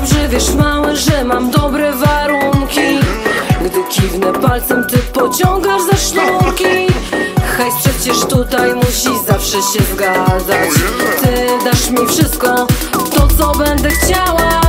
dobrze wiesz mały, że mam dobre warunki. Gdy kiwnę palcem, ty pociągasz za sznurki. Hejs przecież tutaj musi zawsze się zgadzać. Ty dasz mi wszystko, to co będę chciała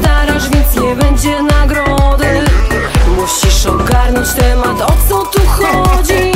starasz, więc nie będzie nagrody. Musisz ogarnąć temat, o co tu chodzi.